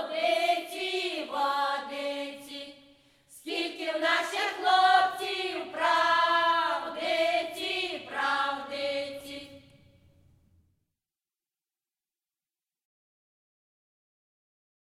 Водиці, водиці, скільки в наших.